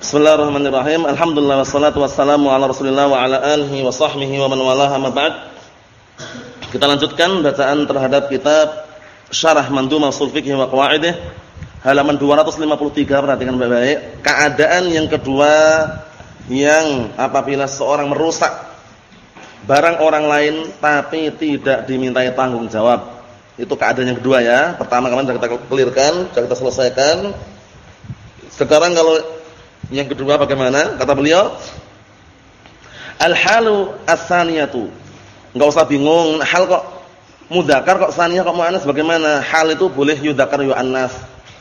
Bismillahirrahmanirrahim. Alhamdulillah wassalatu wassalamu ala Rasulillah wa ala alihi wa sahbihi wa man walaha ma ba'd. Kita lanjutkan bacaan terhadap kitab Syarah Mandhumah Ushul Fiqh wa Qawaidih halaman 253 perhatikan baik-baik. Keadaan yang kedua yang apabila seorang merusak barang orang lain tapi tidak dimintai tanggung jawab. Itu keadaan yang kedua ya. Pertama kemarin sudah kita clearkan, sudah kita selesaikan. Sekarang kalau yang kedua bagaimana? Kata beliau, Al-halu as-saniyatu. Enggak usah bingung, hal kok mudzakkar kok saniyah kok muannas bagaimana? Hal itu boleh yudzakar yu'annas.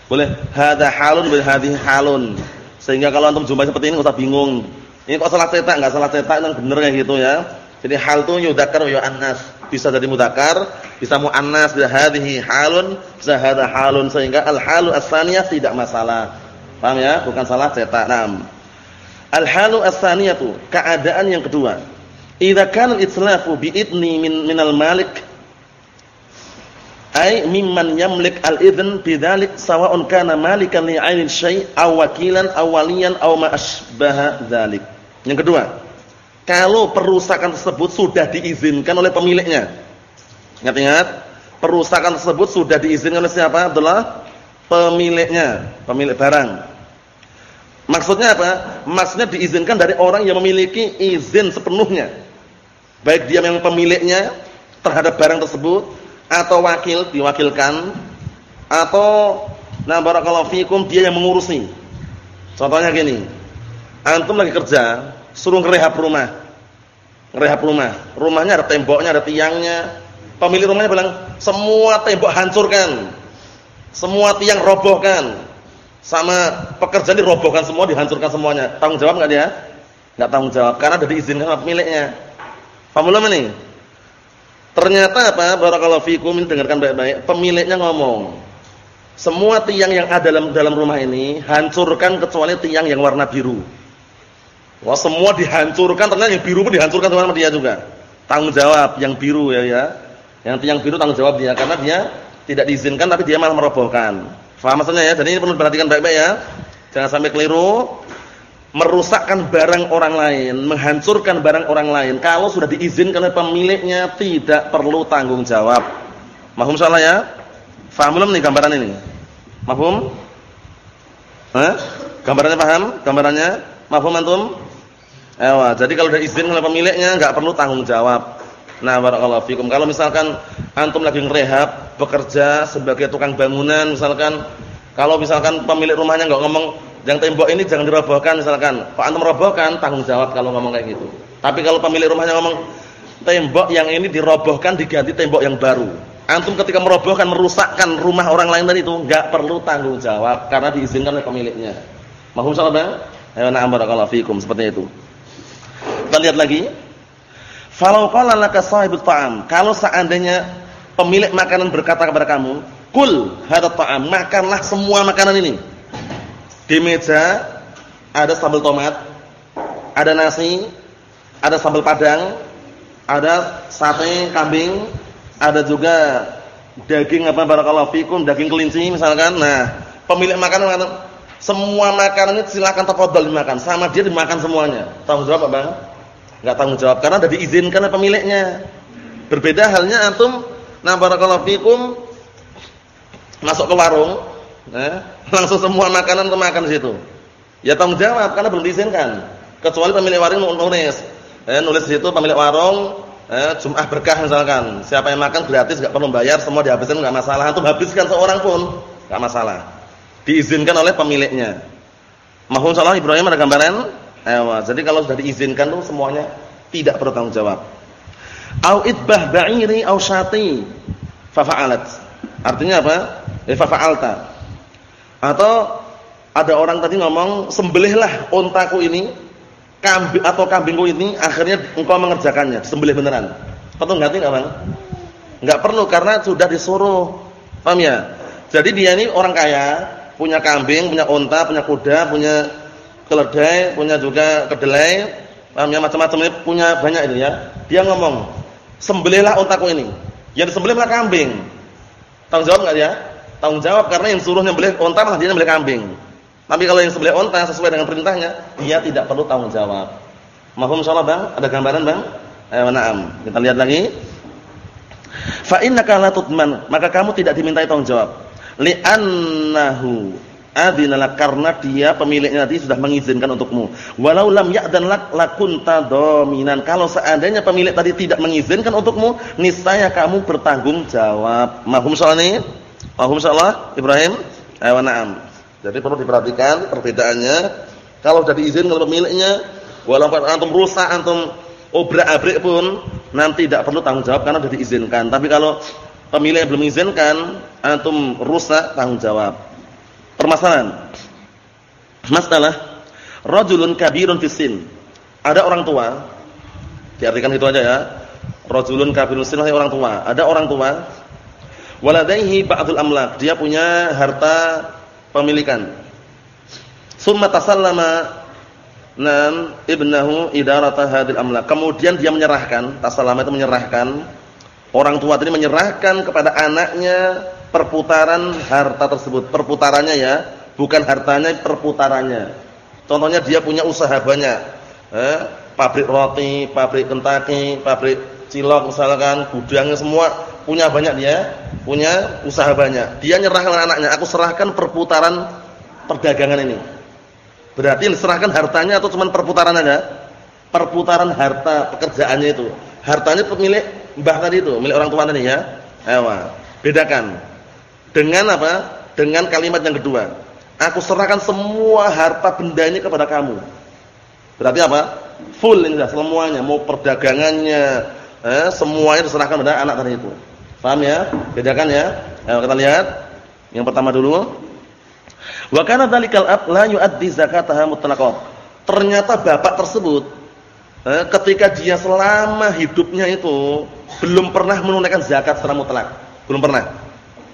Boleh hadza halun bil hadhihi halun. Sehingga kalau antum jumpa seperti ini enggak usah bingung. Ini kok salah cetak, enggak salah cetak itu benar kayak gitu ya. Jadi hal itu yudzakar yu'annas. Bisa jadi mudzakkar, bisa muannas, bisa hadhihi halun, bisa hadza halun sehingga al-halu as-saniyah tidak masalah. Paham ya? Bukan salah cetak. Naam. Al-halu as-saniyatu, keadaan yang kedua. Idza kana al-itslafu bi idni min minal malik ay mimman yamlik al-idn bidzalik sawa'un kana malikan li 'ainil syai' aw wakilan aw waliyan aw ma asbaha dzalik. Yang kedua, kalau perusakan tersebut sudah diizinkan oleh pemiliknya. Ingat-ingat, perusakan tersebut sudah diizinkan oleh siapa? Adalah pemiliknya, pemilik barang. Maksudnya apa? Maksudnya diizinkan dari orang yang memiliki izin sepenuhnya. Baik dia yang pemiliknya terhadap barang tersebut atau wakil diwakilkan atau nah barakallahu fikum dia yang mengurusi. Contohnya gini. Antum lagi kerja, suruh ngerehab rumah. Ngerehab rumah. Rumahnya ada temboknya, ada tiangnya. Pemilik rumahnya bilang, "Semua tembok hancurkan. Semua tiang robohkan." sama pekerjaan dirobohkan semua, dihancurkan semuanya. Tanggung jawab enggak dia? Enggak tanggung jawab karena sudah diizinkan pemiliknya. Paham ini? Ternyata apa? Barakallahu fikum ini dengarkan baik-baik. Pemiliknya ngomong, semua tiang yang ada dalam dalam rumah ini hancurkan kecuali tiang yang warna biru. Wah, semua dihancurkan, ternyata yang biru pun dihancurkan sama dia juga. Tanggung jawab yang biru ya ya. Yang tiang biru tanggung jawab dia karena dia tidak diizinkan tapi dia malah merobohkan. Faham maksudnya ya? Jadi ini perlu perhatikan baik-baik ya. Jangan sampai keliru merusakkan barang orang lain, menghancurkan barang orang lain kalau sudah diizinkan oleh pemiliknya tidak perlu tanggung jawab. Mahum salah ya? Faham belum nih gambaran ini? Mahum? Hah? Gambarannya paham? Gambarannya? Mahum antum? Ewa, jadi kalau sudah izin oleh pemiliknya enggak perlu tanggung jawab. Nah, barakallahu fikum. Kalau misalkan antum lagi ngerehab, bekerja sebagai tukang bangunan misalkan, kalau misalkan pemilik rumahnya enggak ngomong, "Yang tembok ini jangan dirobohkan," misalkan. Kok antum robohkan, tanggung jawab kalau ngomong kayak gitu. Tapi kalau pemilik rumahnya ngomong, "Tembok yang ini dirobohkan diganti tembok yang baru." Antum ketika merobohkan, merusakkan rumah orang lain tadi itu enggak perlu tanggung jawab karena diizinkan oleh pemiliknya. Mahum sahabat? Ayo na'am barakallahu fikum seperti itu. Kita lihat lagi. Falau qala laka sahibut ta'am, kalau seandainya pemilik makanan berkata kepada kamu, "Kul hadha ta'am, makanlah semua makanan ini." Di meja ada sambal tomat, ada nasi, ada sambal padang, ada sate kambing, ada juga daging apa barakallahu fikum, daging kelinci misalkan. Nah, pemilik makanan "Semua makanan ini silakan tafadhol dimakan." Sama dia dimakan semuanya. Tahu jawab Bang? Enggak tanggung jawab karena sudah diizinkan oleh pemiliknya. Berbeda halnya antum nah barakallahu fikum masuk ke warung, eh, langsung semua makanan tuh makan di situ. Ya tanggung jawab karena belum diizinkan. Kecuali pemilik warung nulis. Eh, nulis di situ pemilik warung eh, Jum'ah berkah misalkan. Siapa yang makan gratis enggak perlu bayar, semua dihabiskan enggak masalah. Antum habiskan seorang pun enggak masalah. Diizinkan oleh pemiliknya. Mahum salah Ibrahim ada gambaran? Ewa, jadi kalau sudah diizinkan tuh semuanya tidak bertanggung jawab. Au itbah ba'iri au syati fa fa'alat. Artinya apa? Eh fa fa'alta. Atau ada orang tadi ngomong sembelihlah ontaku ini kambing atau kambingku ini akhirnya engkau mengerjakannya, sembelih beneran. Ngerti enggak, Bang? Enggak perlu karena sudah disuruh. Paham ya? Jadi dia ini orang kaya, punya kambing, punya onta, punya kuda, punya keledai, punya juga kedelai, paham ya macam-macam punya banyak itu ya. Dia ngomong, "Sembelihlah untaku ini." Yang disembelihlah kambing. Tanggung jawab enggak dia? Tanggung jawab karena yang suruh nyembelih unta malah dia nyembelih kambing. Tapi kalau yang sembelih unta sesuai dengan perintahnya, dia tidak perlu tanggung jawab. Mahum insyaallah Bang? Ada gambaran Bang? Ayo na'am. Kita lihat lagi. Fa innaka la tutman, maka kamu tidak dimintai tanggung jawab. Li'annahu adinalak karena dia pemiliknya tadi sudah mengizinkan untukmu. Walau lam ya'dan lak lakunta dominan. Kalau seandainya pemilik tadi tidak mengizinkan untukmu, niscaya kamu bertanggung jawab. Mahum soal ini? Mahum insyaallah Ibrahim? Ayo na'am. Jadi perlu diperhatikan perbedaannya. Kalau sudah diizinkan oleh pemiliknya, walaupun antum rusak, antum obrak-abrik pun nanti tidak perlu tanggung jawab karena sudah diizinkan. Tapi kalau pemilik belum mengizinkan, antum rusak tanggung jawab. Permasalahan. Masalah rajulun kabirun fisin. Ada orang tua. Diartikan itu aja ya. Rajulun kabirun fisin orang tua. Ada orang tua. Waladaihi ba'dul amlak. Dia punya harta pemilikan. Summa tasallama nam ibnahu idarata hadil amlak. Kemudian dia menyerahkan, tasallama itu menyerahkan orang tua tadi menyerahkan kepada anaknya perputaran harta tersebut. Perputarannya ya, bukan hartanya, perputarannya. Contohnya dia punya usaha banyak. Eh, pabrik roti, pabrik kentaki, pabrik cilok misalkan, gudangnya semua punya banyak dia, punya usaha banyak. Dia nyerahkan anaknya, aku serahkan perputaran perdagangan ini. Berarti yang diserahkan hartanya atau cuma perputaran aja? Perputaran harta pekerjaannya itu. Hartanya pemilik mbah tadi itu, milik orang tua tadi ya. Ayo, bedakan. Dengan apa? Dengan kalimat yang kedua. Aku serahkan semua harta benda ini kepada kamu. Berarti apa? Full ini semuanya, mau perdagangannya, eh, semuanya diserahkan pada anak tadi itu. Paham ya? Bedakan ya. Ayo kita lihat. Yang pertama dulu. Wa kana dzalikal ab la yu'addi zakataha mutlaqah. Ternyata bapak tersebut eh, ketika dia selama hidupnya itu belum pernah menunaikan zakat secara mutlak. Belum pernah.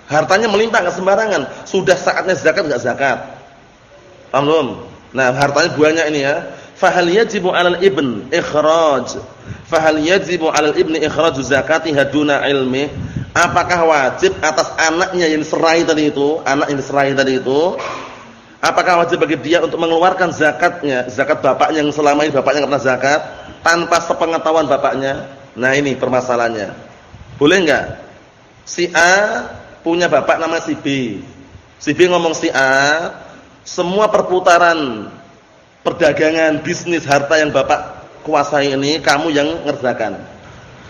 Hartanya melimpah enggak sembarangan. Sudah saatnya zakat enggak zakat. Paham? Nah, hartanya banyak ini ya. Fahal yajibu 'alal ibn ikhraj fahal yajibu 'alal ibni ikhraju zakatiha duna ilmi apakah wajib atas anaknya yang diserai tadi itu, anak yang diserai tadi itu, apakah wajib bagi dia untuk mengeluarkan zakatnya, zakat bapaknya yang selama ini bapaknya enggak pernah zakat tanpa sepengetahuan bapaknya? Nah, ini permasalahannya. Boleh enggak? Si A punya bapak nama si B. Si B ngomong si A, semua perputaran perdagangan, bisnis, harta yang bapak kuasai ini kamu yang ngerjakan.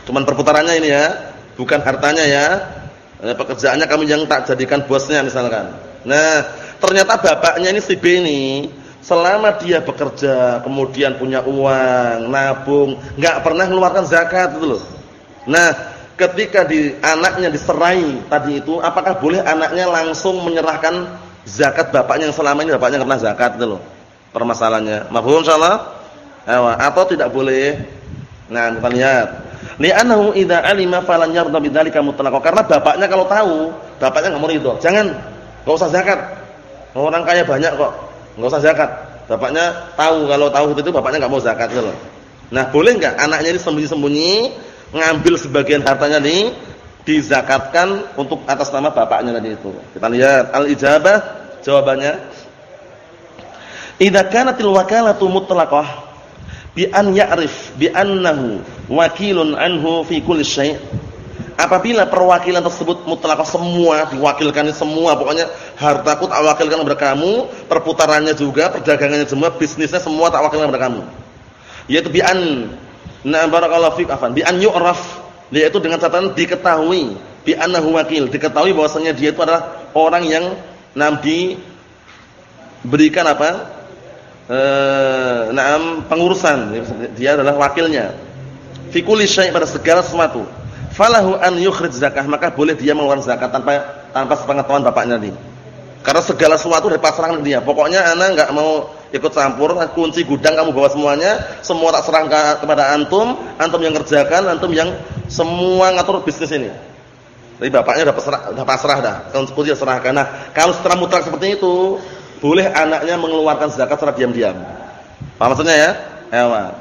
Cuman perputarannya ini ya bukan hartanya ya. Eh, pekerjaannya kamu yang tak jadikan bosnya misalkan. Nah, ternyata bapaknya ini si B ini selama dia bekerja, kemudian punya uang, nabung, nggak pernah mengeluarkan zakat itu loh. Nah, ketika di anaknya diserai tadi itu, apakah boleh anaknya langsung menyerahkan zakat bapaknya yang selama ini bapaknya pernah zakat itu loh. Permasalahannya. Mafhum insyaallah? Atau tidak boleh? Nah, kita lihat. Li'annahu idza alima falan yarda bidzalika mutlaqan. Karena bapaknya kalau tahu, bapaknya enggak mau ridho. Jangan, enggak usah zakat. Orang kaya banyak kok. Enggak usah zakat. Bapaknya tahu kalau tahu itu bapaknya enggak mau zakat gitu loh. Nah, boleh enggak anaknya ini sembunyi-sembunyi ngambil sebagian hartanya nih dizakatkan untuk atas nama bapaknya tadi itu. Kita lihat al-ijabah jawabannya. Idza kanatil wakalatu mutlaqah bi an ya'rif bi annahu wakilun anhu fi kulli syai'. Apabila perwakilan tersebut mutlak semua diwakilkan semua, pokoknya hartaku tak wakilkan kepada kamu, perputarannya juga, perdagangannya semua, bisnisnya semua tak wakilkan kepada kamu. Yaitu bi an na barakallahu fik afan, bi an yu'raf, yaitu dengan catatan diketahui, bi annahu wakil, diketahui bahwasanya dia itu adalah orang yang nabi berikan apa? Eh, naam pengurusan, dia adalah wakilnya fi kulli syai' pada segala sesuatu. Falahu an yukhrij zakah, maka boleh dia mengeluarkan zakat tanpa tanpa sepengetahuan bapaknya tadi. Karena segala sesuatu dipasrahkan ke dia. Pokoknya ana enggak mau ikut campur, kunci gudang kamu bawa semuanya, semua tak serahkan kepada antum, antum yang kerjakan, antum yang semua ngatur bisnis ini. Jadi bapaknya udah pasrah, udah pasrah dah, kunci serahkan. Nah, kalau setelah mutlak seperti itu, boleh anaknya mengeluarkan zakat secara diam-diam. Paham maksudnya ya? Ewa.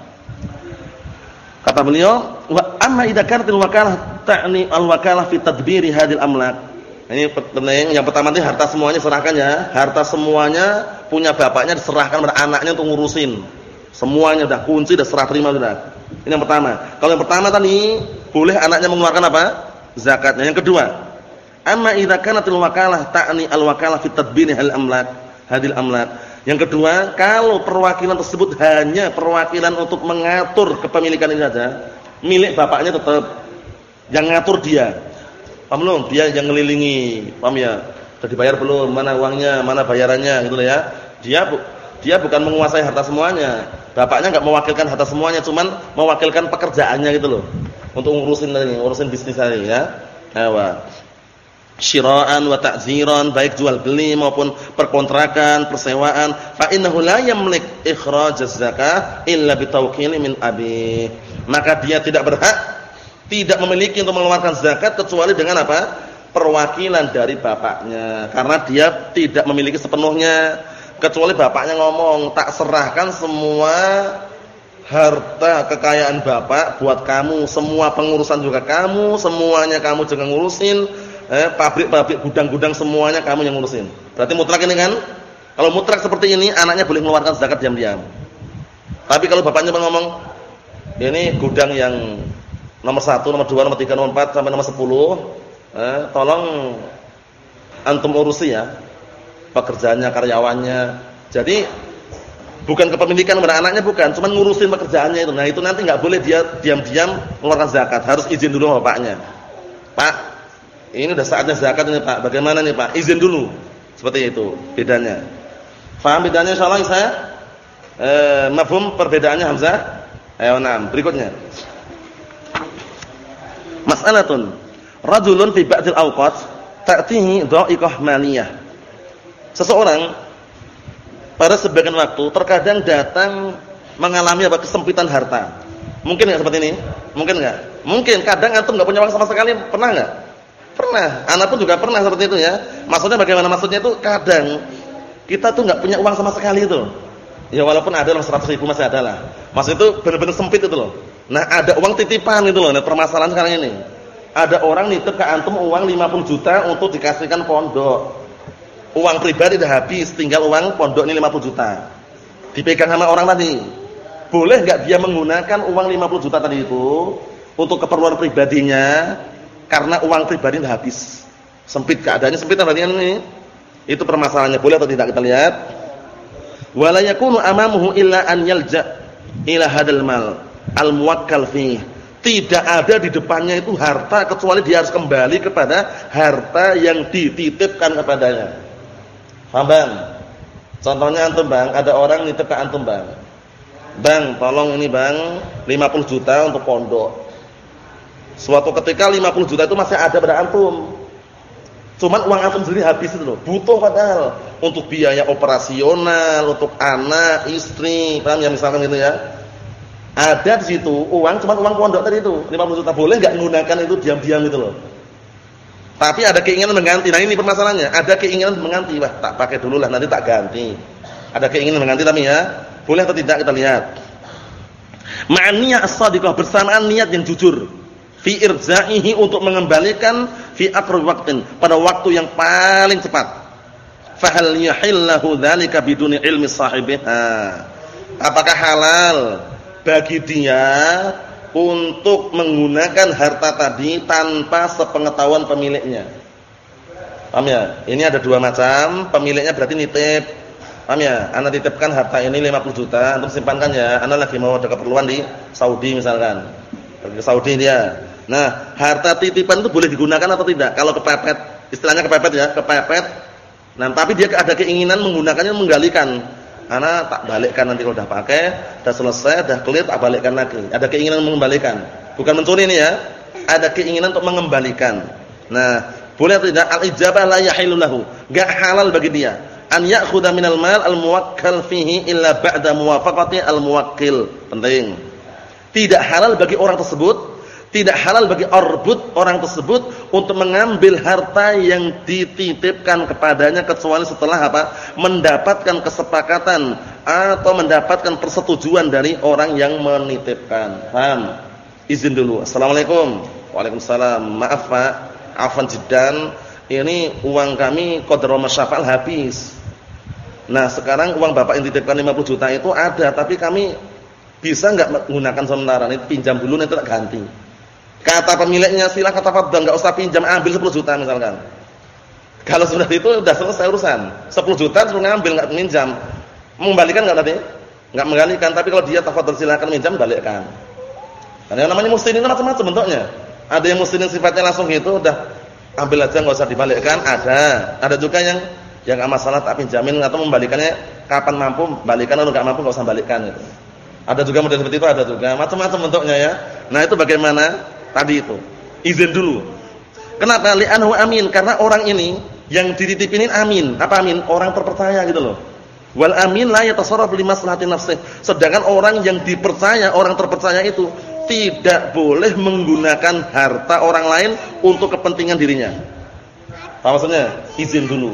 Kata beliau, wa amma idza kanatil wakalah ta'ni al-wakalah fi tadbiri hadil amlak. Ini penting. Yang pertama nanti harta semuanya serahkan ya. Harta semuanya punya bapaknya diserahkan pada anaknya untuk ngurusin. Semuanya udah kunci udah serah terima sudah. Ini yang pertama. Kalau yang pertama tadi boleh anaknya mengeluarkan apa? Zakatnya. Yang kedua, amma idza kanatil wakalah ta'ni al-wakalah fi tadbini hal amlak, hadil amlak. Yang kedua, kalau perwakilan tersebut hanya perwakilan untuk mengatur kepemilikan ini saja, milik bapaknya tetap yang ngatur dia Paham belum? Dia yang ngelilingi. Paham ya? Sudah dibayar belum? Mana uangnya? Mana bayarannya? Gitu ya. Dia bu, dia bukan menguasai harta semuanya. Bapaknya enggak mewakilkan harta semuanya, cuman mewakilkan pekerjaannya gitu loh. Untuk ngurusin tadi, ngurusin bisnis tadi ya. Ewa. Syiraan wa ta'ziran baik jual beli maupun perkontrakan, persewaan, fa innahu la yamlik ikhraj zakah illa bitawqili min abi. Maka dia tidak berhak tidak memiliki untuk mengeluarkan zakat kecuali dengan apa? perwakilan dari bapaknya. Karena dia tidak memiliki sepenuhnya. Kecuali bapaknya ngomong tak serahkan semua harta kekayaan bapak buat kamu. Semua pengurusan juga kamu. Semuanya kamu jangan ngurusin. Eh, pabrik-pabrik gudang-gudang semuanya kamu yang ngurusin. Berarti mutlak ini kan? Kalau mutlak seperti ini anaknya boleh mengeluarkan zakat diam-diam. Tapi kalau bapaknya ngomong ini gudang yang nomor satu, nomor dua, nomor tiga, nomor empat sampai nomor sepuluh, eh, tolong antum urusi ya pekerjaannya, karyawannya. Jadi bukan kepemilikan pada anaknya bukan, cuma ngurusin pekerjaannya itu. Nah, itu nanti nggak boleh dia diam-diam mengeluarkan zakat, harus izin dulu bapaknya. Pak, ini udah saatnya zakat ini, Pak. Bagaimana nih, Pak? Izin dulu. Seperti itu bedanya. Paham bedanya insyaallah saya? Eh, mafhum perbedaannya Hamzah? Ayo, nah, berikutnya. Mas'alatun. Rajulun fi ba'dil awqat ta'tihi dha'iqah maliyah. Seseorang pada sebagian waktu terkadang datang mengalami apa kesempitan harta. Mungkin enggak seperti ini? Mungkin enggak? Mungkin kadang antum enggak punya uang sama sekali, pernah enggak? Pernah. Anak pun juga pernah seperti itu ya. Maksudnya bagaimana maksudnya itu kadang kita tuh enggak punya uang sama sekali itu. Ya walaupun ada lah 100 ribu masih ada lah. Maksud itu benar-benar sempit itu loh. Nah, ada uang titipan itu loh. Nah, permasalahan sekarang ini. Ada orang nitip ke antum uang 50 juta untuk dikasihkan pondok. Uang pribadi udah habis, tinggal uang pondok ini 50 juta. Dipegang sama orang tadi. Boleh enggak dia menggunakan uang 50 juta tadi itu untuk keperluan pribadinya karena uang pribadi udah habis. Sempit keadaannya sempit berarti ini. Itu permasalahannya. Boleh atau tidak kita lihat? Wala yakunu amamuhu illa an yalja ila hadal mal al-muwakkal fi. Tidak ada di depannya itu harta kecuali dia harus kembali kepada harta yang dititipkan kepadanya. Paham Bang? Contohnya antum Bang, ada orang nitip ke antum Bang. Bang, tolong ini Bang, 50 juta untuk pondok. Suatu ketika 50 juta itu masih ada pada antum. Cuman uang antum sendiri habis itu loh. Butuh padahal untuk biaya operasional, untuk anak, istri, paham ya misalkan gitu ya. Ada di situ uang cuma uang pondok tadi itu 50 juta boleh nggak menggunakan itu diam-diam gitu loh. Tapi ada keinginan mengganti. Nah ini permasalahannya. Ada keinginan mengganti. Wah tak pakai dulu lah nanti tak ganti. Ada keinginan mengganti tapi ya boleh atau tidak kita lihat. Ma'aniyah as-sadiqah bersamaan niat yang jujur fi irza'ihi untuk mengembalikan fi aqrab waqtin pada waktu yang paling cepat. Fahal yahillahu dzalika biduni ilmi sahibiha. Apakah halal bagi dia untuk menggunakan harta tadi tanpa sepengetahuan pemiliknya. Paham ya? Ini ada dua macam, pemiliknya berarti nitip. Paham ya? Anda titipkan harta ini 50 juta untuk simpankan ya. Anda lagi mau ada keperluan di Saudi misalkan. Ke Saudi dia. Nah, harta titipan itu boleh digunakan atau tidak? Kalau kepepet, istilahnya kepepet ya, kepepet. Nah, tapi dia ada keinginan menggunakannya menggalikan Ana tak balikkan nanti kalau udah pakai, udah selesai, udah clear tak balikkan lagi. Ada keinginan mengembalikan. Bukan mencuri ini ya. Ada keinginan untuk mengembalikan. Nah, boleh atau tidak al-ijabah la yahilu lahu. Enggak halal bagi dia an ya'khudha minal mal al-muwakkal fihi illa ba'da muwafaqati al-muwakkil. Penting. Tidak halal bagi orang tersebut tidak halal bagi orbut orang tersebut untuk mengambil harta yang dititipkan kepadanya kecuali setelah apa? mendapatkan kesepakatan atau mendapatkan persetujuan dari orang yang menitipkan. Paham? Izin dulu. Assalamualaikum. Waalaikumsalam. Maaf Pak, afan jiddan. ini uang kami qadra masyafal habis. Nah, sekarang uang Bapak yang dititipkan 50 juta itu ada, tapi kami bisa enggak menggunakan sementara ini pinjam dulu nanti tak ganti. Kata pemiliknya silakan tafadhol enggak usah pinjam, ambil 10 juta misalkan. Kalau sudah itu sudah selesai urusan. 10 juta suruh ngambil enggak minjam. Mengembalikan enggak tadi? Enggak mengembalikan, tapi kalau dia tafadhol silakan minjam balikkan. Karena yang namanya muslimin macam-macam bentuknya. Ada yang muslimin sifatnya langsung gitu udah ambil aja enggak usah dibalikkan, ada. Ada juga yang yang enggak masalah tak pinjamin atau membalikannya kapan mampu balikan atau enggak mampu enggak usah balikkan gitu. Ada juga model seperti itu ada juga, macam-macam bentuknya ya. Nah, itu bagaimana? Tadi itu. Izin dulu. Kenapa? Li'anhu amin, karena orang ini yang dititipin amin. Apa amin? Orang terpercaya gitu loh. Wal amin la yatasarraf li maslahatin nafsih. Sedangkan orang yang dipercaya, orang terpercaya itu tidak boleh menggunakan harta orang lain untuk kepentingan dirinya. Apa maksudnya? Izin dulu.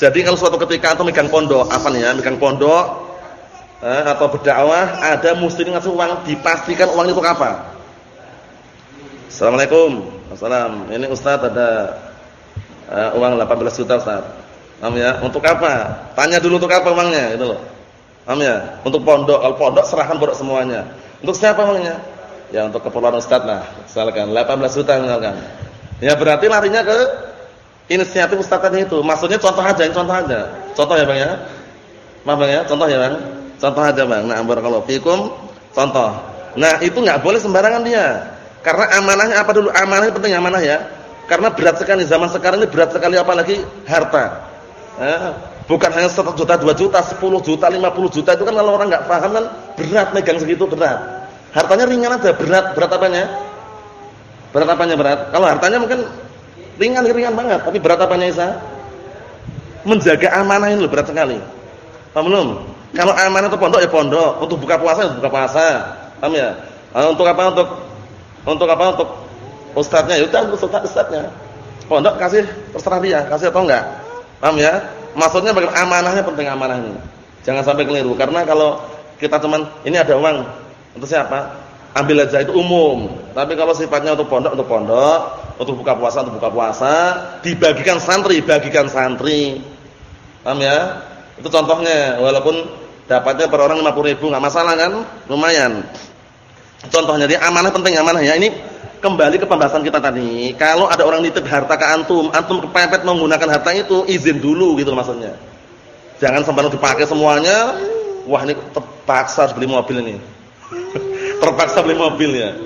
Jadi kalau suatu ketika atau megang pondok, apa nih ya? Megang pondok eh, atau berdakwah, ada muslim ngasih uang, dipastikan uang itu apa? Assalamualaikum. Assalam. Ini Ustaz ada uh, uang 18 juta Ustaz. Paham ya? Untuk apa? Tanya dulu untuk apa uangnya, itu loh. Paham ya? Untuk pondok, kalau pondok serahkan pondok semuanya. Untuk siapa uangnya? Ya untuk keperluan Ustaz lah. Misalkan 18 juta misalkan. Ya berarti larinya ke inisiatif Ustaz tadi itu. Maksudnya contoh aja, contoh aja. Contoh ya Bang ya. Maaf Bang ya, contoh ya Bang. Contoh aja Bang. Nah, barakallahu fikum. Contoh. Nah, itu enggak boleh sembarangan dia. Karena amanahnya apa dulu? Amanahnya penting amanah ya. Karena berat sekali zaman sekarang ini berat sekali apalagi harta. Eh, bukan hanya 1 juta, 2 juta, 10 juta, 50 juta itu kan kalau orang enggak paham kan berat megang segitu berat. Hartanya ringan aja, berat berat apanya? Berat apanya berat? Kalau hartanya mungkin ringan ringan banget, tapi berat apanya Isa? Menjaga amanah ini loh berat sekali. Paham belum? Kalau amanah itu pondok ya pondok, untuk buka puasa ya buka puasa. Paham ya? Eh, untuk apa? Untuk untuk apa? Untuk ustadznya, ya udah untuk ustadznya. Pondok kasih terserah dia, kasih atau enggak. Paham ya? Maksudnya bagaimana amanahnya penting amanah ini. Jangan sampai keliru karena kalau kita cuman ini ada uang untuk siapa? Ambil aja itu umum. Tapi kalau sifatnya untuk pondok untuk pondok, untuk buka puasa untuk buka puasa, dibagikan santri, bagikan santri. Paham ya? Itu contohnya walaupun dapatnya per orang 50 ribu nggak masalah kan? Lumayan. Contohnya dia amanah penting amanah ya. Ini kembali ke pembahasan kita tadi. Kalau ada orang nitip harta ke antum, antum kepepet menggunakan harta itu, izin dulu gitu maksudnya. Jangan sampai dipakai semuanya. Wah, ini terpaksa beli mobil ini. terpaksa beli mobil ya.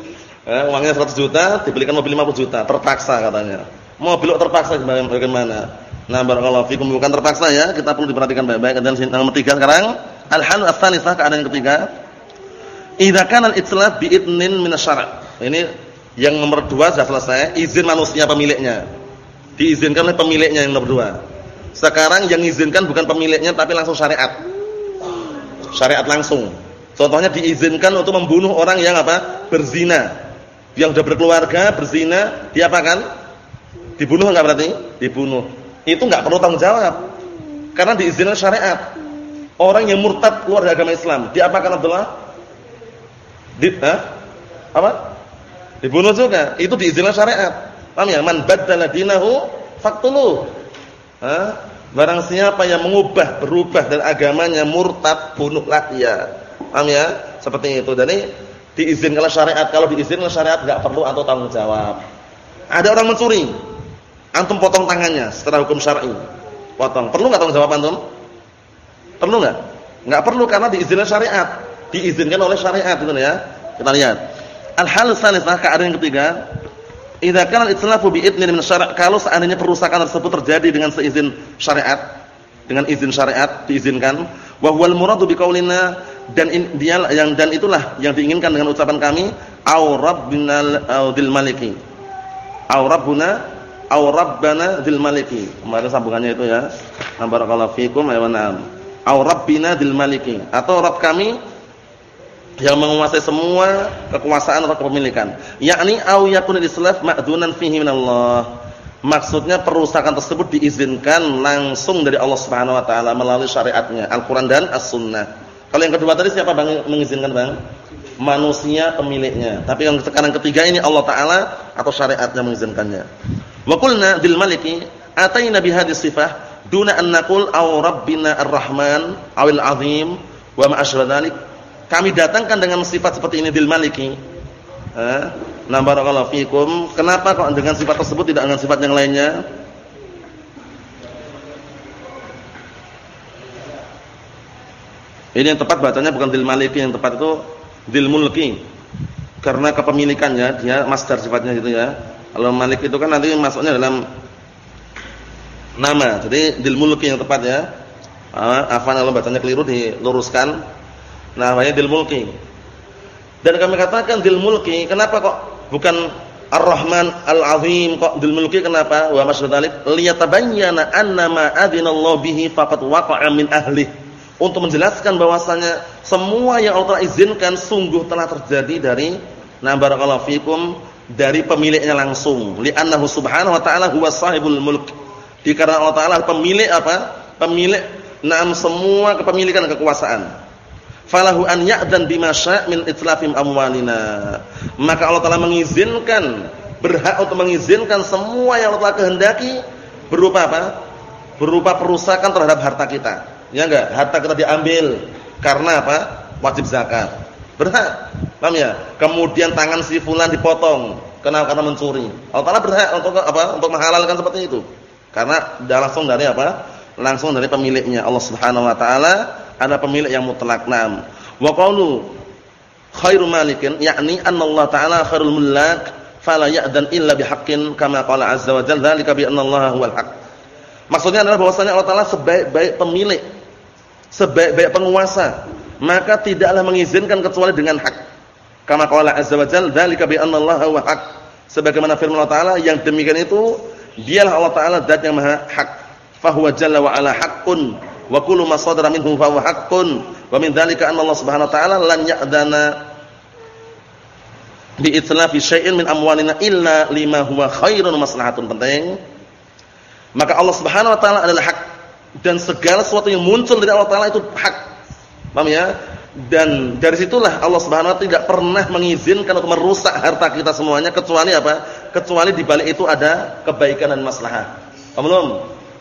Eh, uangnya 100 juta, dibelikan mobil 50 juta, terpaksa katanya. Mobil terpaksa bagaimana? Nah, barakallahu fikum bukan terpaksa ya, kita perlu diperhatikan baik-baik. Dan yang ketiga sekarang, ats-tsalitsah keadaan yang ketiga Idza kana al-itlaf bi idnin. Ini yang nomor dua sudah selesai, izin manusia pemiliknya. Diizinkan oleh pemiliknya yang nomor dua. Sekarang yang izinkan bukan pemiliknya tapi langsung syariat. Syariat langsung. Contohnya diizinkan untuk membunuh orang yang apa? Berzina. Yang sudah berkeluarga, berzina, diapakan? Dibunuh enggak berarti? Dibunuh. Itu enggak perlu tanggung jawab. Karena diizinkan syariat. Orang yang murtad keluar dari agama Islam, diapakan Abdullah? Di, ha? Apa? Dibunuh juga. Itu diizinkan syariat. Paham ya? Man baddala dinahu faqtuluh. Ha? Barang siapa yang mengubah, berubah dari agamanya murtad, bunuhlah dia. Paham ya? Seperti itu. Jadi diizinkan syariat. Kalau diizinkan syariat enggak perlu atau tanggung jawab. Ada orang mencuri. Antum potong tangannya setelah hukum syar'i. Potong. Perlu enggak tanggung jawab antum? Perlu enggak? Enggak perlu karena diizinkan syariat diizinkan oleh syariat itu ya. Kita lihat. Al-hal salisah keadaan yang ketiga, idza kana al-itlafu bi idnin min syara' kalau seandainya perusakan tersebut terjadi dengan seizin syariat, dengan izin syariat diizinkan, wa huwal muradu bi qaulina dan dia yang dan itulah yang diinginkan dengan ucapan kami au rabbinal dil maliki. Au rabbuna au rabbana dil maliki. Kemarin sambungannya itu ya. Barakallahu fikum ya na'am. Au rabbina dil maliki atau rabb kami yang menguasai semua kekuasaan atau kepemilikan. Yakni au yakun islaf ma'dunan fihi minallah. Maksudnya perusahaan tersebut diizinkan langsung dari Allah Subhanahu wa taala melalui syariatnya, Al-Qur'an dan As-Sunnah. Kalau yang kedua tadi siapa Bang mengizinkan Bang? Manusia pemiliknya. Tapi yang sekarang ketiga ini Allah taala atau syariatnya mengizinkannya. Wa qulna bil maliki ataina bi hadhihi sifah duna an naqul aw rabbina ar-rahman awil azim wa ma dzalik. Kami datangkan dengan sifat seperti ini dil maliki. Eh, fikum. Kenapa kok dengan sifat tersebut tidak dengan sifat yang lainnya? Ini yang tepat bacanya bukan dil maliki, yang tepat itu dil mulki. Karena kepemilikannya dia master sifatnya gitu ya. Kalau malik itu kan nanti masuknya dalam nama. Jadi dil mulki yang tepat ya. Ah, afan kalau bacanya keliru diluruskan. Namanya dil mulki. Dan kami katakan dil mulki, kenapa kok bukan Ar-Rahman Al-Azim kok dil mulki kenapa? Wa maksud dzalik liyatabayyana anna ma adinallahu bihi faqad waqa'a min ahlihi. Untuk menjelaskan bahwasanya semua yang Allah izinkan sungguh telah terjadi dari na barakallahu fikum dari pemiliknya langsung. Li'annahu subhanahu wa ta'ala huwa sahibul mulk. Dikarenakan Allah taala pemilik apa? Pemilik nam semua kepemilikan kekuasaan falahu an ya'dan bima sya' min itlafim amwalina maka Allah taala mengizinkan berhak untuk mengizinkan semua yang Allah kehendaki berupa apa berupa perusakan terhadap harta kita Ya enggak? Harta kita diambil karena apa? Wajib zakat. Berhak. Paham ya? Kemudian tangan si fulan dipotong karena karena mencuri. Allah Taala berhak untuk apa? Untuk menghalalkan seperti itu. Karena langsung dari apa? Langsung dari pemiliknya. Allah Subhanahu wa taala ada pemilik yang mutlak. Naam. Wa qaulu khairu malikin yakni anna Allah taala khairul mulak fala ya'dan illa bihaqqin kama qala azza wa jalla dzalika bi anna Allah huwal haq. Maksudnya adalah bahwasanya Allah taala sebaik-baik pemilik sebaik-baik penguasa, maka tidaklah mengizinkan kecuali dengan hak. Kama qala azza wa jalla, "Dzalika bi anna Allah huwa haq." Sebagaimana firman Allah Taala yang demikian itu dialah Allah Taala zat yang maha hak. Fa huwa jalla wa ala haqqun wa kullu ma sadara minhu fa huwa haqqun. Wa min dzalika anna Allah Subhanahu wa taala lan ya'dana bi itlafi syai'in min amwalina illa lima huwa khairun maslahatun penting. Maka Allah Subhanahu wa taala adalah hak dan segala sesuatu yang muncul dari Allah Taala itu hak. Paham ya? Dan dari situlah Allah Subhanahu wa taala tidak pernah mengizinkan untuk merusak harta kita semuanya kecuali apa? Kecuali di balik itu ada kebaikan dan maslahat. Paham belum?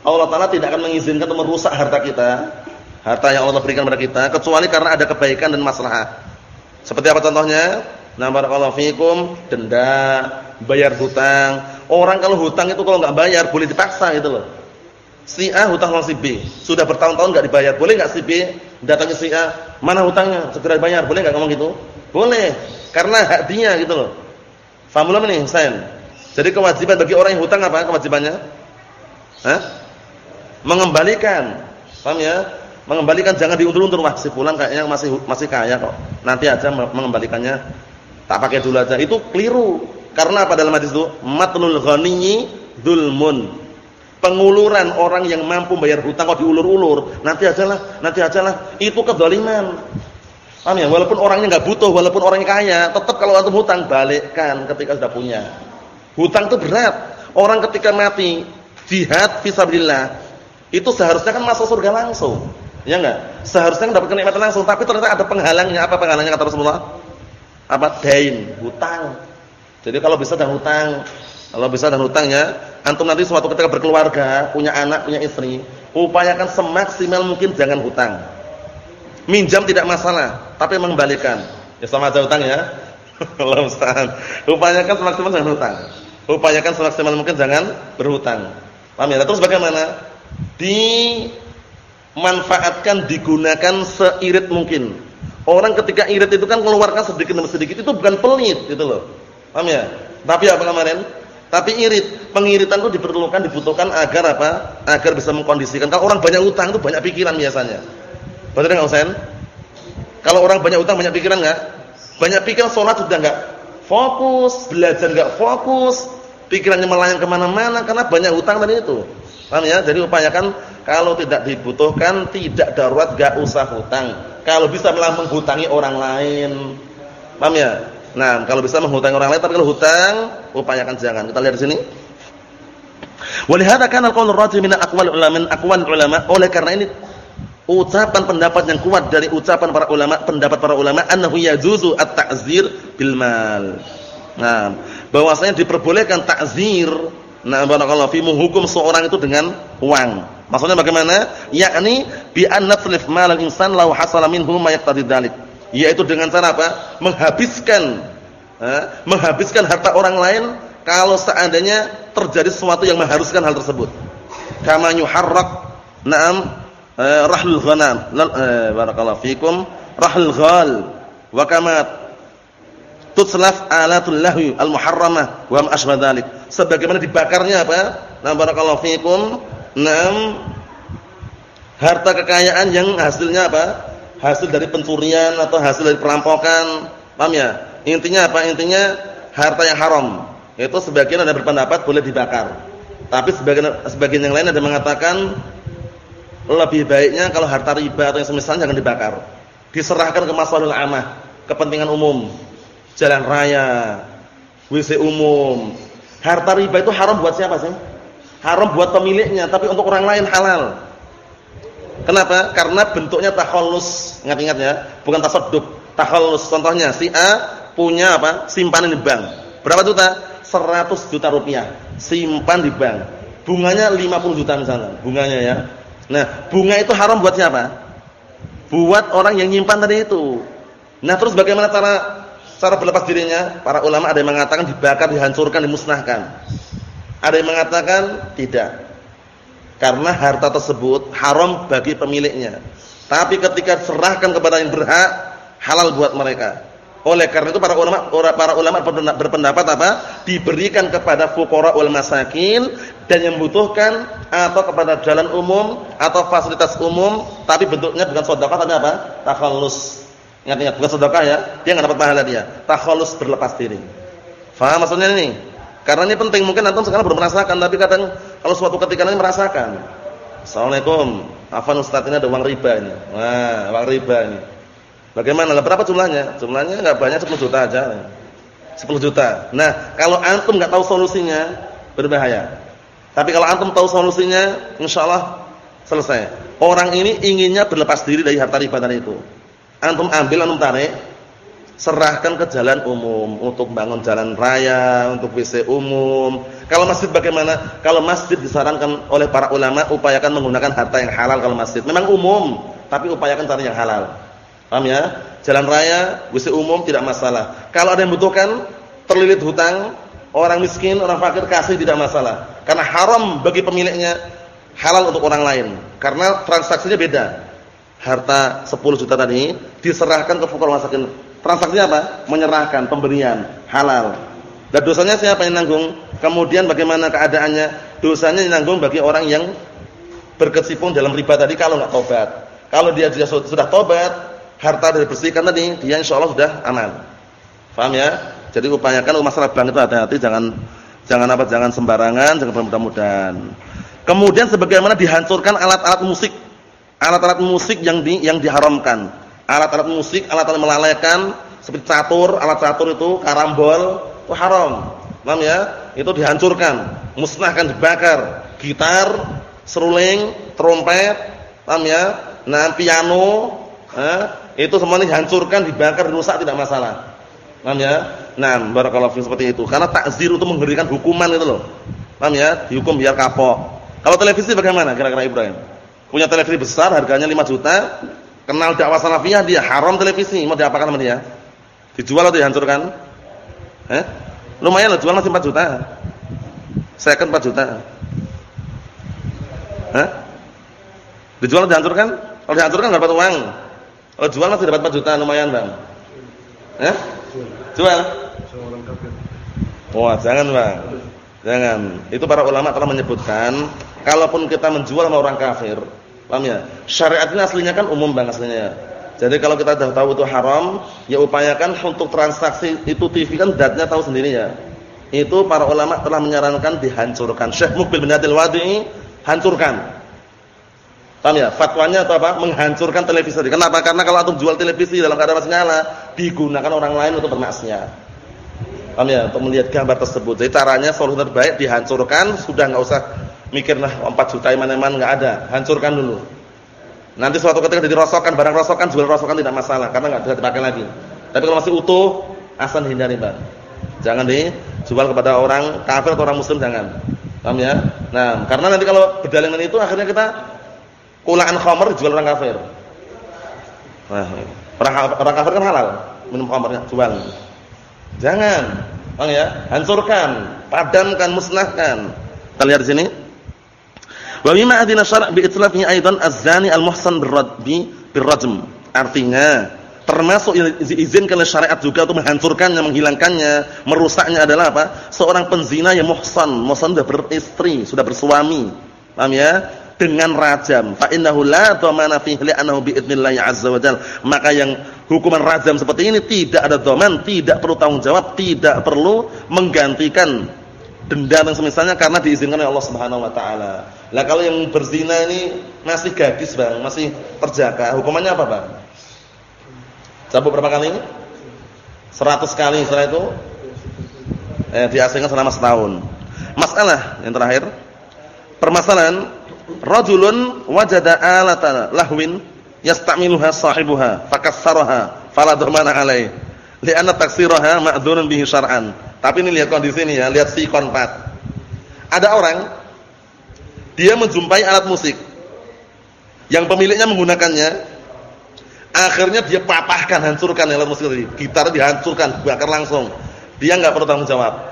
Allah Taala tidak akan mengizinkan untuk merusak harta kita, harta yang Allah berikan kepada kita kecuali karena ada kebaikan dan maslahat. Seperti apa contohnya? Nah, barakallahu fikum, denda, bayar hutang. Orang kalau hutang itu kalau enggak bayar boleh dipaksa gitu loh. Si A hutang sama si B, sudah bertahun-tahun enggak dibayar. Boleh enggak si B datangi si A, "Mana hutangnya? Segera bayar." Boleh enggak ngomong gitu? Boleh, karena hak dia gitu loh. Faham belum ini, Husain? Jadi kewajiban bagi orang yang hutang apa kewajibannya? Hah? Mengembalikan. Paham ya? Mengembalikan jangan diundur-undur. Wah, si fulan kayaknya masih masih kaya kok. Nanti aja mengembalikannya. Tak pakai dulu aja. Itu keliru. Karena apa dalam hadis itu? Matlul ghaniyyi dzulmun penguluran orang yang mampu bayar hutang kok diulur-ulur, nanti ajalah, nanti ajalah, itu kezaliman. Paham ya? Walaupun orangnya enggak butuh, walaupun orangnya kaya, tetap kalau antum hutang balikkan ketika sudah punya. Hutang itu berat. Orang ketika mati jihad fisabilillah, itu seharusnya kan masuk surga langsung. Ya enggak? Seharusnya kan dapat kenikmatan langsung, tapi ternyata ada penghalangnya. Apa penghalangnya kata Rasulullah? Apa? Dain, hutang. Jadi kalau bisa dan hutang, kalau bisa dan hutangnya, antum nanti suatu ketika berkeluarga, punya anak, punya istri, upayakan semaksimal mungkin jangan hutang. Minjam tidak masalah, tapi mengembalikan. Ya sama aja hutang ya. Allah musta'an. Upayakan semaksimal jangan hutang. Upayakan semaksimal mungkin jangan berhutang. Paham ya? Terus bagaimana? Dimanfaatkan, digunakan seirit mungkin. Orang ketika irit itu kan mengeluarkan sedikit demi sedikit itu bukan pelit gitu loh. Paham ya? Tapi apa kemarin? Tapi irit, pengiritan itu diperlukan, dibutuhkan agar apa? Agar bisa mengkondisikan. Kalau orang banyak utang itu banyak pikiran biasanya. Betul enggak Husain? Kalau orang banyak utang banyak pikiran enggak? Banyak pikiran sholat sudah enggak fokus, belajar enggak fokus, pikirannya melayang ke mana mana karena banyak utang tadi itu. Paham ya? Jadi upayakan kalau tidak dibutuhkan, tidak darurat enggak usah hutang. Kalau bisa malah menghutangi orang lain. Paham ya? Nah, kalau bisa menghutangi orang lain, tapi kalau hutang, upayakan jangan. Kita lihat di sini. Walihada kana al-qaul ar-rajih min aqwal ulama aqwal ulama. Oleh karena ini ucapan pendapat yang kuat dari ucapan para ulama, pendapat para ulama annahu yajuzu at-ta'zir bil mal. Nah, bahwasanya diperbolehkan takzir Nah, barakallahu fi menghukum seorang itu dengan uang. Maksudnya bagaimana? Yakni bi an naslif malal insan law hasala minhu ma yaqtadi dzalik. Yaitu dengan cara apa? Menghabiskan ha? menghabiskan harta orang lain kalau seandainya terjadi sesuatu yang mengharuskan hal tersebut. Kama yuharrak na'am eh, rahlul ghanam. Eh, barakallahu fikum rahlul ghal wa kama tutslaf alatul lahwi al muharramah wa ma asbah dzalik. Sebagaimana dibakarnya apa? Nah barakallahu fikum. Naam harta kekayaan yang hasilnya apa? Hasil dari pencurian atau hasil dari perampokan. Paham ya? Intinya apa? Intinya harta yang haram. Itu sebagian ada berpendapat boleh dibakar. Tapi sebagian sebagian yang lain ada mengatakan lebih baiknya kalau harta riba atau yang semisal jangan dibakar. Diserahkan ke masalahul amah, kepentingan umum jalan raya, WC umum. Harta riba itu haram buat siapa sih? Haram buat pemiliknya, tapi untuk orang lain halal. Kenapa? Karena bentuknya takhallus. Ingat-ingat ya, bukan tasadduk. Takhallus. Contohnya si A punya apa? Simpanan di bank. Berapa juta? 100 juta rupiah. Simpan di bank. Bunganya 50 juta misalnya, bunganya ya. Nah, bunga itu haram buat siapa? Buat orang yang nyimpan tadi itu. Nah, terus bagaimana cara Cara berlepas dirinya, para ulama ada yang mengatakan dibakar, dihancurkan, dimusnahkan. Ada yang mengatakan tidak. Karena harta tersebut haram bagi pemiliknya. Tapi ketika serahkan kepada yang berhak, halal buat mereka. Oleh karena itu para ulama para ulama berpendapat apa? Diberikan kepada fuqara wal masakin dan yang membutuhkan atau kepada jalan umum atau fasilitas umum tapi bentuknya bukan sedekah tapi apa? Takhallus Ingat-ingat bukan sedekah ya, dia enggak dapat pahala dia. Takhalus berlepas diri. Faham maksudnya ini? Karena ini penting mungkin antum sekarang belum merasakan tapi kadang kalau suatu ketika nanti merasakan. Assalamualaikum. Afan Ustaz ini ada uang riba ini. Wah, uang riba ini. Bagaimana? Berapa jumlahnya? Jumlahnya enggak banyak 10 juta aja. 10 juta. Nah, kalau antum enggak tahu solusinya berbahaya. Tapi kalau antum tahu solusinya, insyaallah selesai. Orang ini inginnya berlepas diri dari harta riba tadi itu antum ambil antum tarik serahkan ke jalan umum untuk bangun jalan raya, untuk WC umum. Kalau masjid bagaimana? Kalau masjid disarankan oleh para ulama upayakan menggunakan harta yang halal kalau masjid. Memang umum, tapi upayakan cari yang halal. Paham ya? Jalan raya, WC umum tidak masalah. Kalau ada yang butuhkan terlilit hutang, orang miskin, orang fakir kasih tidak masalah. Karena haram bagi pemiliknya, halal untuk orang lain. Karena transaksinya beda harta 10 juta tadi diserahkan ke fakir masakin. Transaksinya apa? Menyerahkan, pemberian, halal. Dan dosanya siapa yang nanggung? Kemudian bagaimana keadaannya? Dosanya yang nanggung bagi orang yang berkecimpung dalam riba tadi kalau enggak tobat. Kalau dia sudah, tobat, harta sudah dibersihkan tadi, dia insyaallah sudah aman. Paham ya? Jadi upayakan masalah bank itu hati-hati jangan jangan apa jangan sembarangan, jangan mudah-mudahan. Kemudian sebagaimana dihancurkan alat-alat musik alat-alat musik yang di, yang diharamkan. Alat-alat musik, alat-alat melalaikan seperti catur, alat catur itu karambol itu haram. Paham ya? Itu dihancurkan, musnahkan, dibakar. Gitar, seruling, trompet, paham ya? Nah, piano, eh, itu semuanya dihancurkan, dibakar, dirusak tidak masalah. Paham ya? Nah, barakallahu seperti itu. Karena takzir itu mengerikan hukuman itu loh. Paham ya? Dihukum biar kapok. Kalau televisi bagaimana kira-kira Ibrahim? Punya televisi besar harganya 5 juta, kenal dakwah salafiyah dia haram televisi, mau diapakan sama dia? Dijual atau dihancurkan? Eh? Lumayan loh, jual masih 4 juta. Second 4 juta. Hah? Dijual atau dihancurkan? Kalau dihancurkan dapat uang. Kalau jual masih dapat 4 juta, lumayan, Bang. Eh? Jual. Wah, jangan, Bang. Jangan. Itu para ulama telah menyebutkan, kalaupun kita menjual sama orang kafir, Paham ya? Syariat ini aslinya kan umum bang aslinya. Jadi kalau kita sudah tahu itu haram, ya upayakan untuk transaksi itu TV kan datnya tahu sendiri ya. Itu para ulama telah menyarankan dihancurkan. Syekh Mukbil bin Adil Wadi'i hancurkan. Paham ya? Fatwanya atau apa? Menghancurkan televisi. Kenapa? Karena kalau antum jual televisi dalam keadaan masih nyala, digunakan orang lain untuk bermaksiat. Paham ya? Untuk melihat gambar tersebut. Jadi caranya solusi terbaik dihancurkan, sudah enggak usah mikirlah 4 juta iman-iman enggak ada, hancurkan dulu. Nanti suatu ketika jadi rosokkan, barang rosokkan, jual rosokkan tidak masalah karena enggak bisa dipakai lagi. Tapi kalau masih utuh, asal hindari, Pak. Jangan dijual kepada orang kafir atau orang muslim jangan. Paham ya? Nah, karena nanti kalau berdalangan itu akhirnya kita kulaan khamr jual orang kafir. Nah, orang, orang kafir kan halal minum khamrnya, jual. Jangan. Paham ya? Hancurkan, padamkan, musnahkan. Kita lihat di sini. Wa mimma adina syara' bi itlafihi aidan az-zani al-muhsan bir-radbi bir-rajm. Artinya, termasuk yang diizinkan oleh syariat juga untuk menghancurkannya, menghilangkannya, merusaknya adalah apa? Seorang penzina yang muhsan, muhsan sudah beristri, sudah bersuami. Paham ya? Dengan rajam. Fa innahu la dhamana fihi li'annahu bi idznillah azza wa jalla. Maka yang hukuman rajam seperti ini tidak ada dhaman, tidak perlu tanggung jawab, tidak perlu menggantikan denda yang semisalnya karena diizinkan oleh Allah Subhanahu wa taala. Lah kalau yang berzina ini masih gadis, Bang, masih perjaka, hukumannya apa, Bang? Cabut berapa kali? 100 kali setelah itu eh diasingkan selama setahun. Masalah yang terakhir. Permasalahan rajulun wajada alatan lahwin yastamiluha sahibuha fakassaraha fala dhamana alaih li'anna taksiraha ma'dzurun bihi syar'an. Tapi ini lihat kondisi ini ya, lihat si konpat. Ada orang dia menjumpai alat musik yang pemiliknya menggunakannya Akhirnya dia patahkan, hancurkan alat musik tadi. Gitar dihancurkan, bakar langsung. Dia nggak perlu tanggung jawab.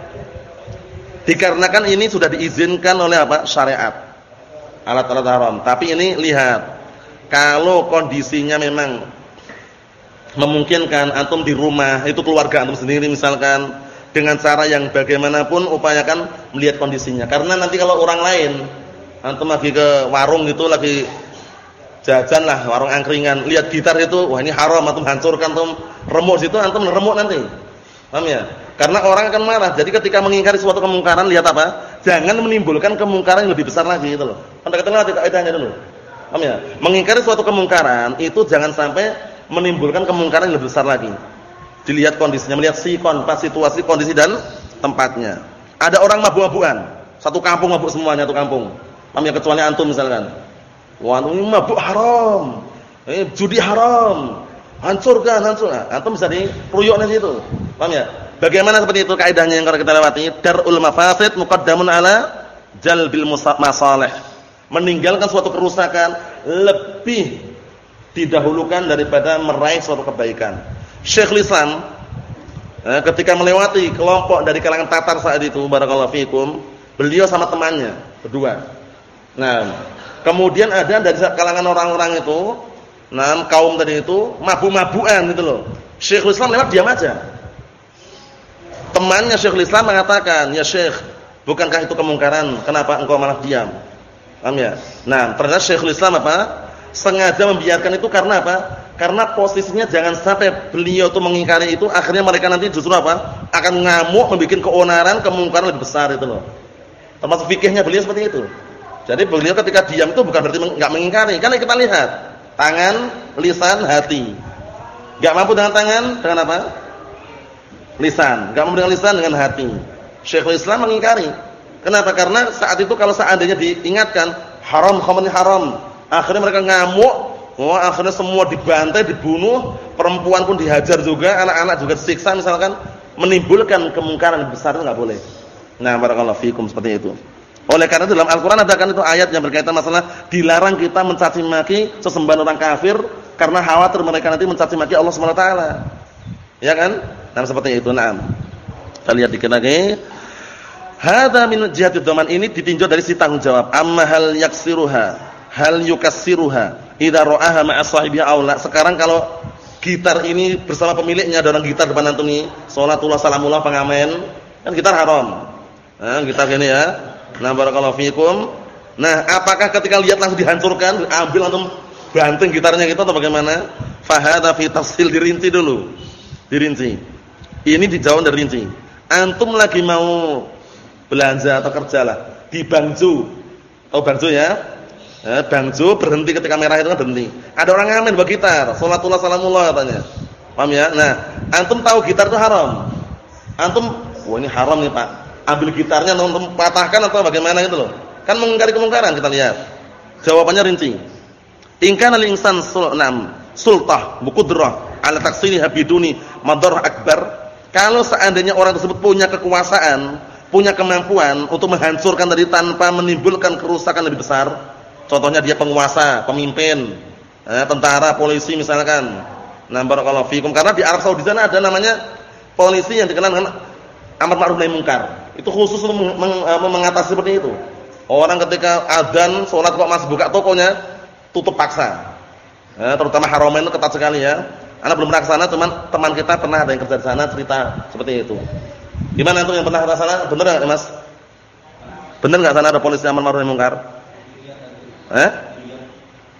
Dikarenakan ini sudah diizinkan oleh apa? Syariat. Alat-alat haram. Tapi ini lihat, kalau kondisinya memang memungkinkan antum di rumah, itu keluarga antum sendiri misalkan dengan cara yang bagaimanapun upayakan melihat kondisinya. Karena nanti kalau orang lain antum lagi ke warung gitu lagi jajan lah warung angkringan lihat gitar itu wah ini haram antum hancurkan antum remuk situ antum remuk nanti. Paham ya? Karena orang akan marah. Jadi ketika mengingkari suatu kemungkaran lihat apa? Jangan menimbulkan kemungkaran yang lebih besar lagi gitu loh. Anda ketemu nanti kaidahnya dulu. Paham ya? Mengingkari suatu kemungkaran itu jangan sampai menimbulkan kemungkaran yang lebih besar lagi dilihat kondisinya melihat sikon pas situasi kondisi dan tempatnya ada orang mabuk-mabukan satu kampung mabuk semuanya satu kampung paham ya kecuali antum misalkan Wah, ini mabuk haram. Eh, judi haram. Hancurkan, hancurkan. Antum bisa diruyuknya situ. Paham ya? Bagaimana seperti itu kaidahnya yang kita lewati? Darul mafasid muqaddamun ala jalbil masalih. Meninggalkan suatu kerusakan lebih didahulukan daripada meraih suatu kebaikan. Syekhul Islam eh, ketika melewati kelompok dari kalangan Tatar saat itu, barakallahu fikum, beliau sama temannya berdua. Nah, Kemudian ada dari kalangan orang-orang itu, nah kaum tadi itu mabu-mabuan gitu loh. Syekhul Islam lewat diam aja. Temannya Syekhul Islam mengatakan, "Ya Syekh, bukankah itu kemungkaran? Kenapa engkau malah diam?" Paham? Nah, ternyata Syekhul Islam apa? Sengaja membiarkan itu karena apa? Karena posisinya jangan sampai beliau itu mengingkari itu, akhirnya mereka nanti justru apa? Akan ngamuk, membuat keonaran, kemungkaran lebih besar itu loh. Termasuk fikihnya beliau seperti itu. Jadi beliau ketika diam itu bukan berarti enggak mengingkari. Karena kita lihat tangan, lisan, hati. Enggak mampu dengan tangan, dengan apa? Lisan. Enggak mampu dengan lisan, dengan hati. Syekhul Islam mengingkari. Kenapa? Karena saat itu kalau seandainya diingatkan haram, khamr haram, akhirnya mereka ngamuk, Oh, akhirnya semua dibantai, dibunuh, perempuan pun dihajar juga, anak-anak juga disiksa misalkan, menimbulkan kemungkaran besar itu enggak boleh. Nah, barakallahu fikum seperti itu. Oleh karena itu dalam Al-Qur'an ada kan itu ayat yang berkaitan masalah dilarang kita mencaci maki sesembahan orang kafir karena khawatir mereka nanti mencaci maki Allah Subhanahu taala. Ya kan? Nah, seperti itu. Naam. Kita lihat dikit lagi. Hadza min jihati dhaman ini ditinjau dari si tanggung jawab. Amma hal yaksiruha, hal yukassiruha idza ra'aha ma'a sahibiha aw Sekarang kalau gitar ini bersama pemiliknya ada orang gitar depan antum nih, salatullah salamullah pengamen, kan gitar haram. Nah, gitar gini ya. Nah, barakallahu fikum. Nah, apakah ketika lihat langsung dihancurkan, ambil antum banting gitarnya gitu atau bagaimana? Fahada fi tafsil dirinci dulu. Dirinci. Ini dijauh dari rinci. Antum lagi mau belanja atau kerja lah di Bangju. Oh, Bangju ya? Eh, Bangju berhenti ketika merah itu kan berhenti. Ada orang ngamen bawa gitar, salatullah salamullah katanya. Paham ya? Nah, antum tahu gitar itu haram. Antum, wah ini haram nih, Pak ambil gitarnya nonton patahkan atau bagaimana itu loh. Kan mengingkari kemungkaran kita lihat. Jawabannya rinci. In kana lil insan sulnam sultah buqudrah ala taksini habiduni madar akbar. Kalau seandainya orang tersebut punya kekuasaan punya kemampuan untuk menghancurkan tadi tanpa menimbulkan kerusakan lebih besar. Contohnya dia penguasa, pemimpin, eh, tentara, polisi misalkan. Nah, barakallahu fikum karena di Arab Saudi sana ada namanya polisi yang dikenal dengan amar ma'ruf nahi munkar. Itu khusus untuk meng, meng, eh, mengatasi seperti itu. Orang ketika adzan salat kok masih buka tokonya, tutup paksa. Eh, terutama Haramain itu ketat sekali ya. Anak belum pernah ke sana, cuman teman kita pernah ada yang kerja di sana cerita seperti itu. Gimana itu yang pernah ke sana? Benar enggak, Mas? Benar enggak sana ada polisi amar ma'ruf nahi munkar? Eh?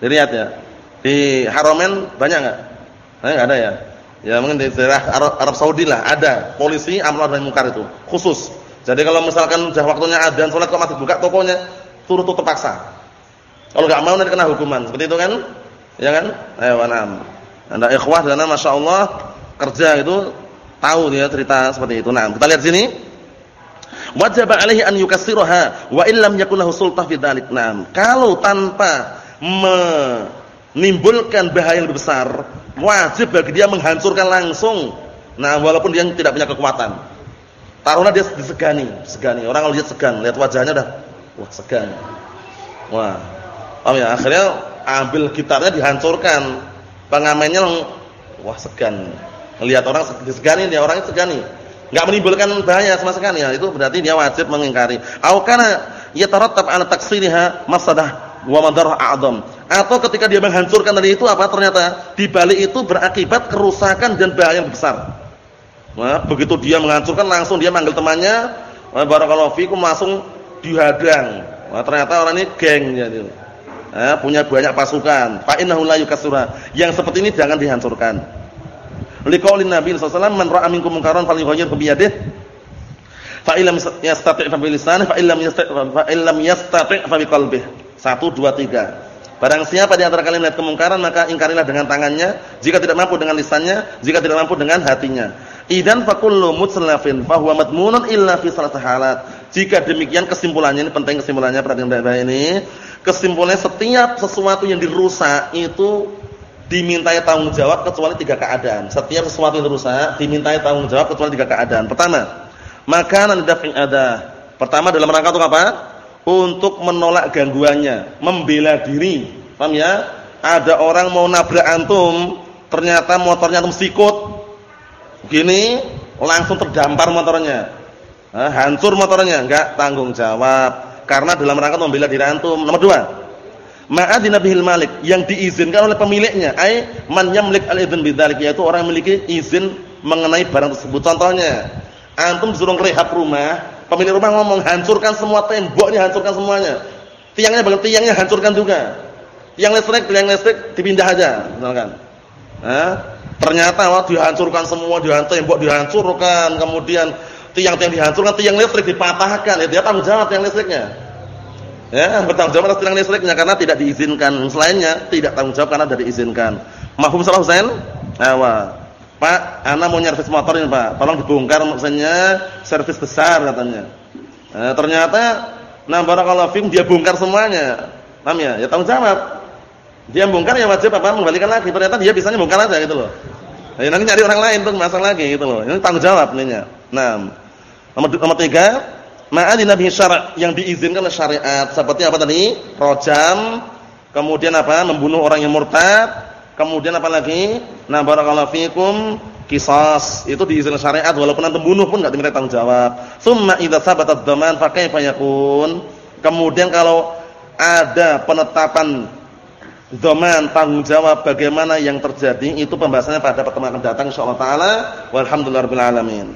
Dilihat ya. Di Haramain banyak enggak? Eh, enggak ada ya. Ya mungkin di daerah Arab, Saudi lah ada polisi amar ma'ruf nahi munkar itu, khusus. Jadi kalau misalkan sudah waktunya adzan salat kok masih buka tokonya, turut tutup paksa. Kalau enggak mau nanti kena hukuman. Seperti itu kan? Ya kan? Ayo, na'am. Anda ikhwah dan masyaallah kerja itu tahu dia cerita seperti itu. Nah, kita lihat sini. Wajib alaihi an yukassiraha wa illam yakul lahu sultah fi. Nah, kalau tanpa menimbulkan bahaya yang lebih besar, wajib bagi dia menghancurkan langsung. Nah, walaupun dia tidak punya kekuatan. Taruhlah dia disegani, segani. Orang lihat segan, lihat wajahnya dah, wah segan. Wah. Oh ya, akhirnya ambil gitarnya dihancurkan. Pengamennya wah segan. Lihat orang disegani dia, orangnya segani. Enggak menimbulkan bahaya sama sekali ya. Itu berarti dia wajib mengingkari. Au kana yatarattab 'ala taksiriha masadah wa madarah a'dham. Atau ketika dia menghancurkan tadi itu apa ternyata di balik itu berakibat kerusakan dan bahaya yang besar. Nah, begitu dia menghancurkan langsung dia manggil temannya, barakallahu fikum langsung dihadang. Nah, ternyata orang ini geng jadi. Nah, punya banyak pasukan. Fa innahu la yukassura. Yang seperti ini jangan dihancurkan. Liqaulin Nabi sallallahu alaihi wasallam man ra'a minkum munkaran falyughayyirhu bi yadihi. Fa illam yastati' fa bi lisanihi, fa illam yastati' fa illam yastati' fa bi qalbihi. 1 2 3. Barang siapa di antara kalian melihat kemungkaran maka ingkarilah dengan tangannya, jika tidak mampu dengan lisannya, jika tidak mampu dengan hatinya. Idan fakullu mutslafin fa huwa madmunun illa fi salat halat. Jika demikian kesimpulannya ini penting kesimpulannya perhatian baik-baik ini. Kesimpulannya setiap sesuatu yang dirusak itu dimintai tanggung jawab kecuali tiga keadaan. Setiap sesuatu yang rusak dimintai tanggung jawab kecuali tiga keadaan. Pertama, makanan daf'in ada. Pertama dalam rangka untuk apa? Untuk menolak gangguannya, membela diri. Paham ya? Ada orang mau nabrak antum, ternyata motornya antum sikut. Gini, langsung terdampar motornya. Hancur motornya, enggak tanggung jawab. Karena dalam rangka membela diri antum. Nomor dua, ma'adina bihil malik yang diizinkan oleh pemiliknya. Ai man yamlik al-idzn bidzalik yaitu orang yang memiliki izin mengenai barang tersebut. Contohnya antum disuruh rehab rumah pemilik rumah ngomong hancurkan semua tembok ini hancurkan semuanya. Tiangnya bagian tiangnya hancurkan juga. Tiang listrik tiang listrik dipindah aja misalkan. Nah, ternyata wah dihancurkan semua dihancur tembok dihancurkan kemudian tiang-tiang dihancurkan tiang listrik dipatahkan. Ya dia tanggung jawab tiang listriknya Ya, bertanggung jawab atas tiang listriknya karena tidak diizinkan. Selainnya tidak tanggung jawab karena tidak diizinkan. Mahfum salah Husain? Awa. Pak, ana mau nyervis motor ini, Pak. Tolong dibongkar maksudnya servis besar katanya. Nah, ternyata nah barakallahu fikum dia bongkar semuanya. Paham ya? Ya tanggung jawab. Dia bongkar ya wajib apa mengembalikan lagi. Ternyata dia bisanya bongkar aja gitu loh. Nah, nanti nyari orang lain tuh masang lagi gitu loh. Ini tanggung jawab ininya. Nah, nomor nomor tiga Ma'adina nabi syara' yang diizinkan oleh syariat seperti apa tadi? Rojam, kemudian apa? Membunuh orang yang murtad, kemudian apa lagi? Nah, barakallahu fikum kisas itu diizinkan syariat walaupun antum bunuh pun enggak diminta tanggung jawab. Tsumma idza thabata ad-daman fa kaifa yakun? Kemudian kalau ada penetapan zaman tanggung jawab bagaimana yang terjadi itu pembahasannya pada pertemuan akan datang insyaallah taala walhamdulillahirabbil alamin